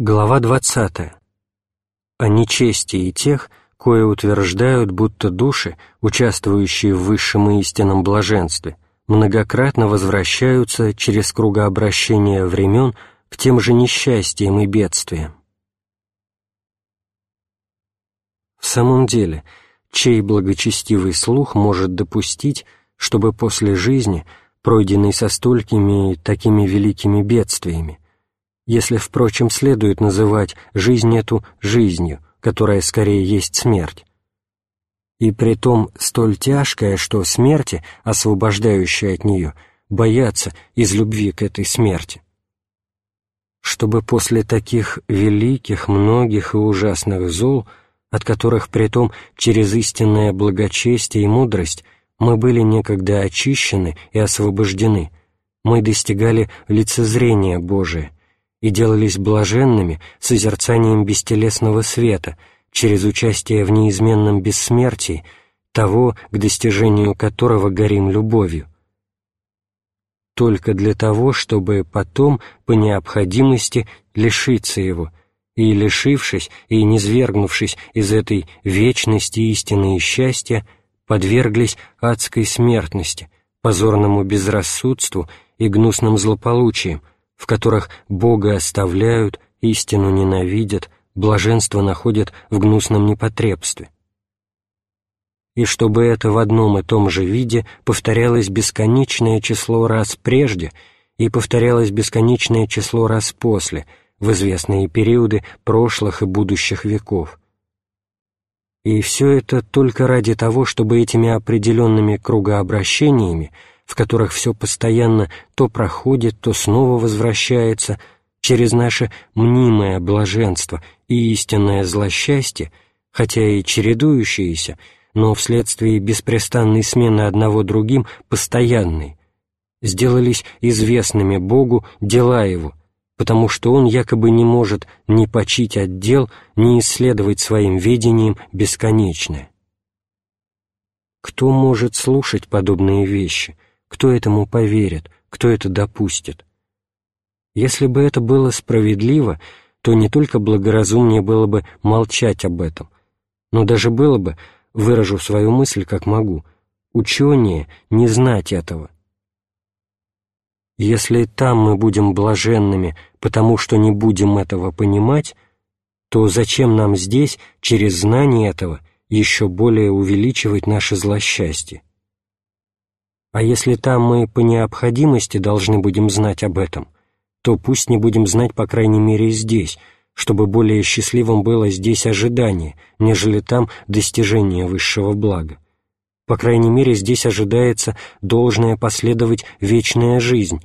Глава 20. О нечестии тех, кое утверждают, будто души, участвующие в высшем и истинном блаженстве, многократно возвращаются через кругообращение времен к тем же несчастьям и бедствиям. В самом деле, чей благочестивый слух может допустить, чтобы после жизни, пройденной со столькими такими великими бедствиями, если, впрочем, следует называть жизнь эту жизнью, которая скорее есть смерть, и притом столь тяжкая, что смерти, освобождающая от нее, боятся из любви к этой смерти. Чтобы после таких великих, многих и ужасных зол, от которых притом через истинное благочестие и мудрость мы были некогда очищены и освобождены, мы достигали лицезрения Божия, и делались блаженными созерцанием бестелесного света через участие в неизменном бессмертии, того, к достижению которого горим любовью. Только для того, чтобы потом, по необходимости, лишиться его, и, лишившись и низвергнувшись из этой вечности истины и счастья, подверглись адской смертности, позорному безрассудству и гнусным злополучиям, в которых Бога оставляют, истину ненавидят, блаженство находят в гнусном непотребстве. И чтобы это в одном и том же виде повторялось бесконечное число раз прежде и повторялось бесконечное число раз после, в известные периоды прошлых и будущих веков. И все это только ради того, чтобы этими определенными кругообращениями в которых все постоянно то проходит, то снова возвращается, через наше мнимое блаженство и истинное злосчастье, хотя и чередующиеся, но вследствие беспрестанной смены одного другим постоянной, сделались известными Богу дела Его, потому что Он якобы не может ни почить от дел, ни исследовать своим видением бесконечное. Кто может слушать подобные вещи – кто этому поверит, кто это допустит? Если бы это было справедливо, то не только благоразумнее было бы молчать об этом, но даже было бы, выражу свою мысль как могу, ученее не знать этого. Если там мы будем блаженными, потому что не будем этого понимать, то зачем нам здесь, через знание этого, еще более увеличивать наше злосчастье? А если там мы по необходимости должны будем знать об этом, то пусть не будем знать, по крайней мере, здесь, чтобы более счастливым было здесь ожидание, нежели там достижение высшего блага. По крайней мере, здесь ожидается должная последовать вечная жизнь,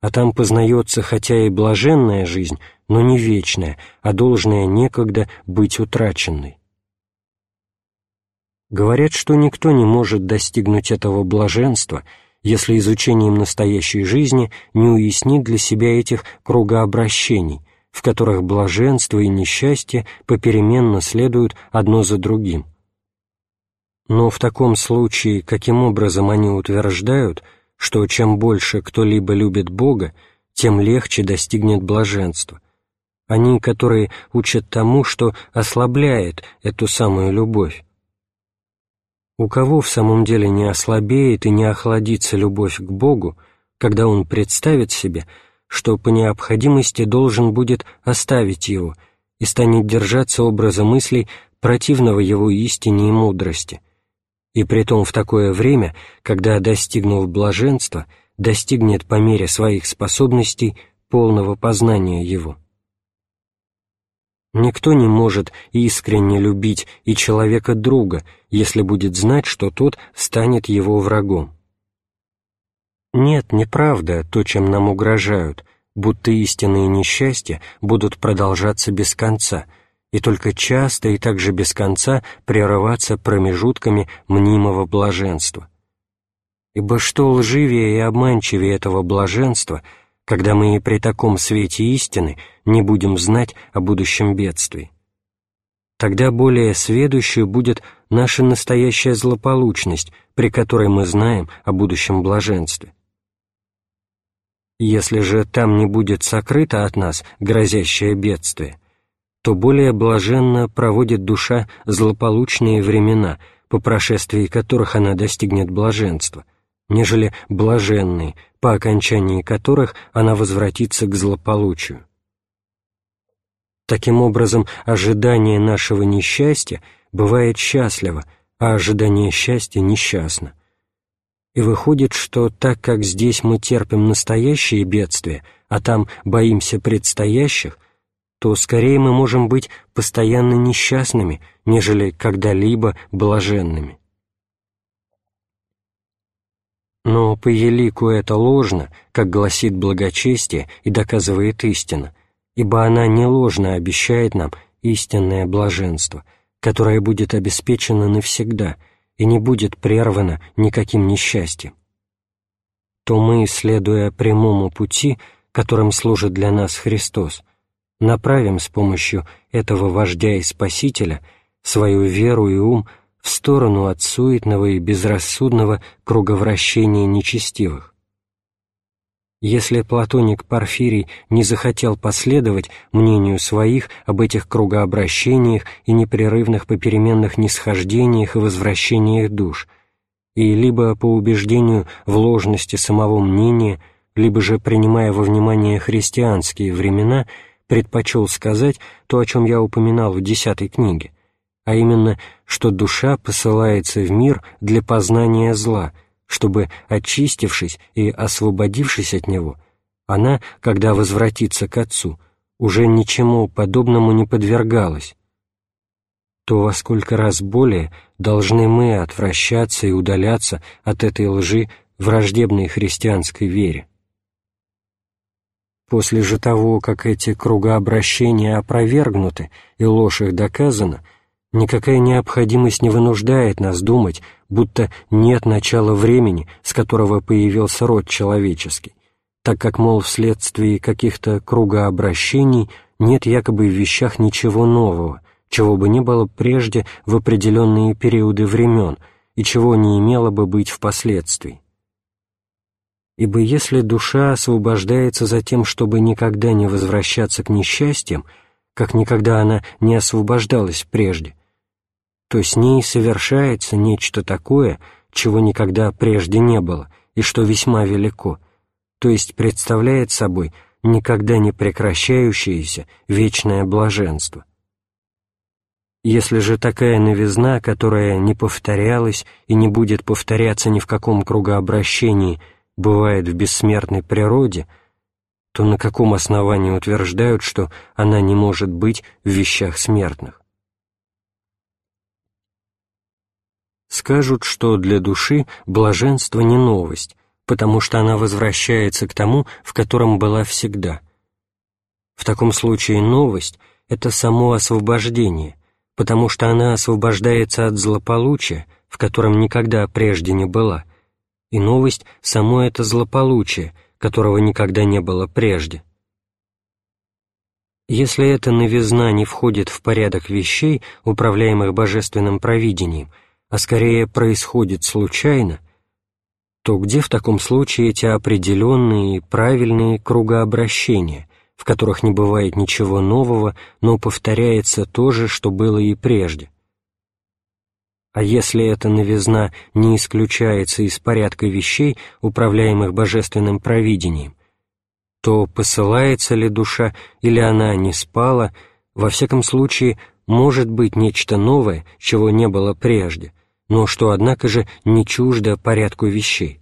а там познается хотя и блаженная жизнь, но не вечная, а должная некогда быть утраченной. Говорят, что никто не может достигнуть этого блаженства, если изучением настоящей жизни не уяснит для себя этих кругообращений, в которых блаженство и несчастье попеременно следуют одно за другим. Но в таком случае, каким образом они утверждают, что чем больше кто-либо любит Бога, тем легче достигнет блаженства, они, которые учат тому, что ослабляет эту самую любовь, у кого в самом деле не ослабеет и не охладится любовь к Богу, когда он представит себе, что по необходимости должен будет оставить его и станет держаться образа мыслей противного его истине и мудрости, и притом в такое время, когда, достигнув блаженства, достигнет по мере своих способностей полного познания его. Никто не может искренне любить и человека-друга, если будет знать, что тот станет его врагом. Нет, неправда то, чем нам угрожают, будто истинные несчастья будут продолжаться без конца, и только часто и также без конца прерываться промежутками мнимого блаженства. Ибо что лживее и обманчивее этого блаженства — когда мы и при таком свете истины не будем знать о будущем бедствии. Тогда более сведущую будет наша настоящая злополучность, при которой мы знаем о будущем блаженстве. Если же там не будет сокрыто от нас грозящее бедствие, то более блаженно проводит душа злополучные времена, по прошествии которых она достигнет блаженства, нежели блаженные, по окончании которых она возвратится к злополучию. Таким образом, ожидание нашего несчастья бывает счастливо, а ожидание счастья несчастно. И выходит, что так как здесь мы терпим настоящие бедствия, а там боимся предстоящих, то скорее мы можем быть постоянно несчастными, нежели когда-либо блаженными. Но по елику это ложно, как гласит благочестие и доказывает истина, ибо она не ложно обещает нам истинное блаженство, которое будет обеспечено навсегда — и не будет прервано никаким несчастьем, то мы, следуя прямому пути, которым служит для нас Христос, направим с помощью этого вождя и Спасителя свою веру и ум в сторону от суетного и безрассудного круговращения нечестивых, если платоник Порфирий не захотел последовать мнению своих об этих кругообращениях и непрерывных попеременных нисхождениях и возвращениях душ, и либо по убеждению в ложности самого мнения, либо же, принимая во внимание христианские времена, предпочел сказать то, о чем я упоминал в десятой книге, а именно, что душа посылается в мир для познания зла — чтобы, очистившись и освободившись от него, она, когда возвратится к Отцу, уже ничему подобному не подвергалась, то во сколько раз более должны мы отвращаться и удаляться от этой лжи враждебной христианской вере. После же того, как эти кругообращения опровергнуты и ложь их доказана, никакая необходимость не вынуждает нас думать, будто нет начала времени, с которого появился род человеческий, так как, мол, вследствие каких-то кругообращений нет якобы в вещах ничего нового, чего бы не было прежде в определенные периоды времен и чего не имело бы быть впоследствии. Ибо если душа освобождается за тем, чтобы никогда не возвращаться к несчастьям, как никогда она не освобождалась прежде, то с ней совершается нечто такое, чего никогда прежде не было, и что весьма велико, то есть представляет собой никогда не прекращающееся вечное блаженство. Если же такая новизна, которая не повторялась и не будет повторяться ни в каком кругообращении, бывает в бессмертной природе, то на каком основании утверждают, что она не может быть в вещах смертных? Скажут, что для души блаженство не новость, потому что она возвращается к тому, в котором была всегда. В таком случае новость — это само освобождение, потому что она освобождается от злополучия, в котором никогда прежде не была, и новость — само это злополучие, которого никогда не было прежде. Если эта новизна не входит в порядок вещей, управляемых божественным провидением — а скорее происходит случайно, то где в таком случае эти определенные правильные кругообращения, в которых не бывает ничего нового, но повторяется то же, что было и прежде? А если эта новизна не исключается из порядка вещей, управляемых божественным провидением, то посылается ли душа или она не спала, во всяком случае, может быть нечто новое, чего не было прежде, но что, однако же, не чуждо порядку вещей.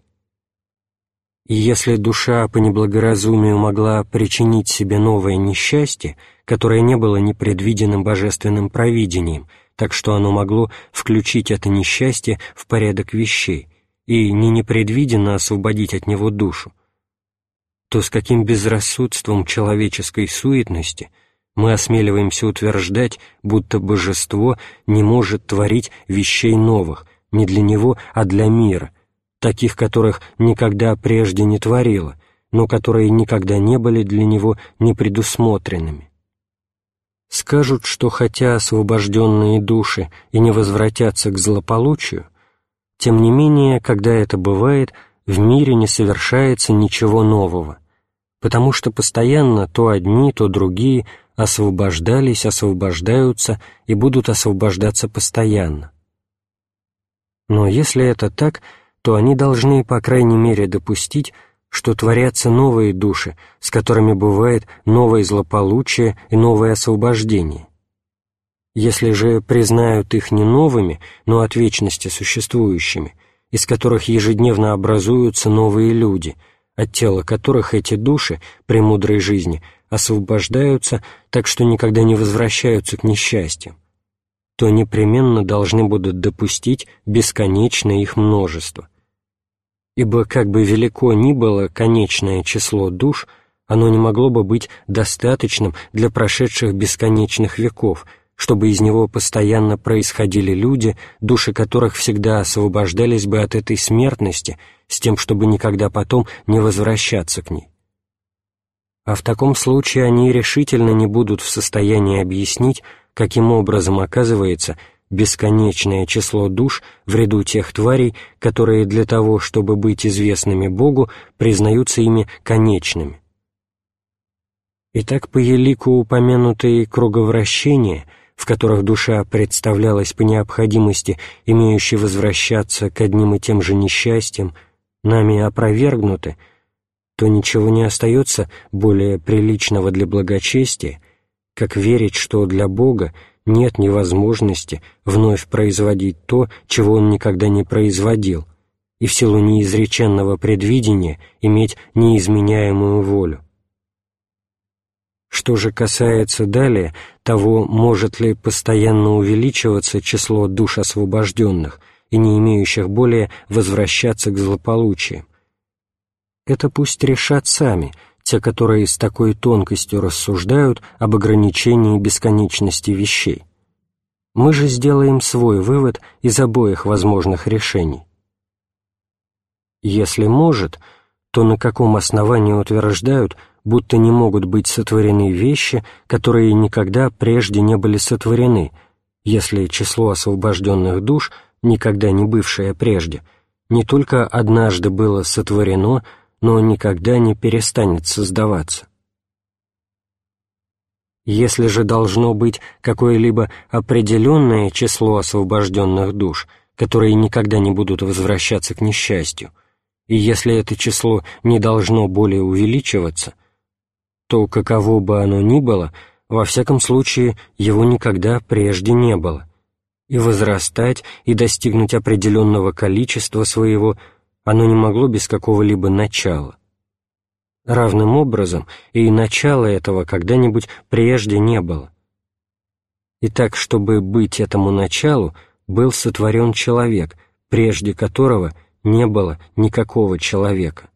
И если душа по неблагоразумию могла причинить себе новое несчастье, которое не было непредвиденным божественным провидением, так что оно могло включить это несчастье в порядок вещей и не непредвиденно освободить от него душу, то с каким безрассудством человеческой суетности – мы осмеливаемся утверждать, будто божество не может творить вещей новых, не для него, а для мира, таких, которых никогда прежде не творило, но которые никогда не были для него непредусмотренными. Скажут, что хотя освобожденные души и не возвратятся к злополучию, тем не менее, когда это бывает, в мире не совершается ничего нового, потому что постоянно то одни, то другие освобождались, освобождаются и будут освобождаться постоянно. Но если это так, то они должны, по крайней мере, допустить, что творятся новые души, с которыми бывает новое злополучие и новое освобождение. Если же признают их не новыми, но от вечности существующими, из которых ежедневно образуются новые люди, от тела которых эти души при мудрой жизни освобождаются так, что никогда не возвращаются к несчастью, то непременно должны будут допустить бесконечное их множество. Ибо как бы велико ни было конечное число душ, оно не могло бы быть достаточным для прошедших бесконечных веков, чтобы из него постоянно происходили люди, души которых всегда освобождались бы от этой смертности, с тем, чтобы никогда потом не возвращаться к ней. А в таком случае они решительно не будут в состоянии объяснить, каким образом оказывается бесконечное число душ в ряду тех тварей, которые для того, чтобы быть известными Богу, признаются ими конечными. Итак, по елику упомянутые круговращения, в которых душа представлялась по необходимости, имеющей возвращаться к одним и тем же несчастьям, нами опровергнуты, то ничего не остается более приличного для благочестия, как верить, что для Бога нет невозможности вновь производить то, чего Он никогда не производил, и в силу неизреченного предвидения иметь неизменяемую волю. Что же касается далее того, может ли постоянно увеличиваться число душ освобожденных и не имеющих более возвращаться к злополучию, это пусть решат сами – те, которые с такой тонкостью рассуждают об ограничении бесконечности вещей. Мы же сделаем свой вывод из обоих возможных решений. Если может, то на каком основании утверждают, будто не могут быть сотворены вещи, которые никогда прежде не были сотворены, если число освобожденных душ, никогда не бывшее прежде, не только однажды было сотворено, но никогда не перестанет создаваться. Если же должно быть какое-либо определенное число освобожденных душ, которые никогда не будут возвращаться к несчастью, и если это число не должно более увеличиваться, то каково бы оно ни было, во всяком случае его никогда прежде не было, и возрастать и достигнуть определенного количества своего – оно не могло без какого-либо начала. Равным образом и начала этого когда-нибудь прежде не было. И так, чтобы быть этому началу, был сотворен человек, прежде которого не было никакого человека.